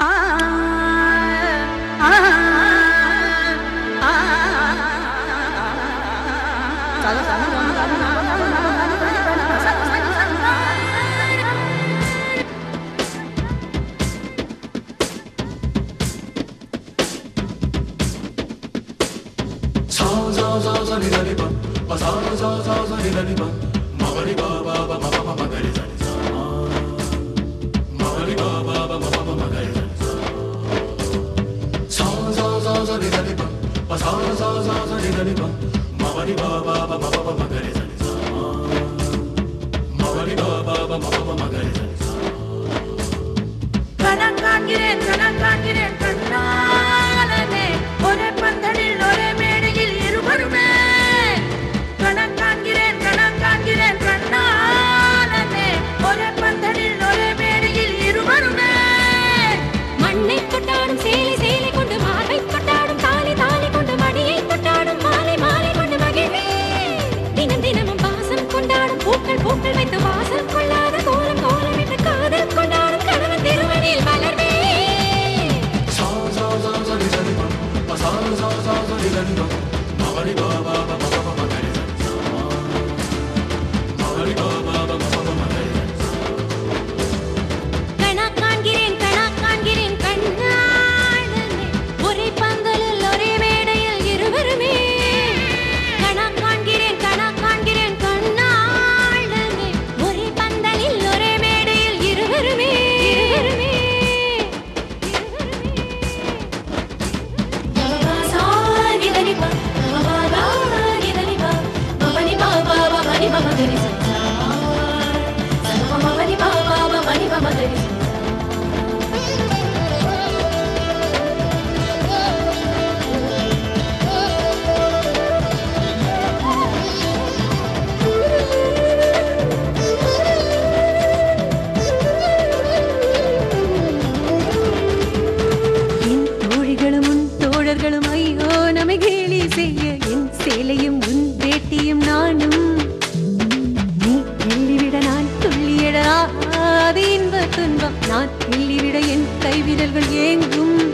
Zaza, zaza, ni dani ba, ba zaza, zaza, ni dani ba. ba ba ba ba ba தினமும் வாசம் கொண்டாடும் பூக்கள் பூக்கள் வைத்து வாசம் கொள்ளாத கோலம் கோலம் என்று காதல் கொண்டாடும் கணவன் திருவடியில் மலர்வே. கணா சேலையும் உன் வேட்டியும் நானும். நீ எள்ளிவிட நான் துள்ளியடாது இன்ப துன்பம். நான் எள்ளிவிட என் கைவிரல்கள் ஏங்கும்.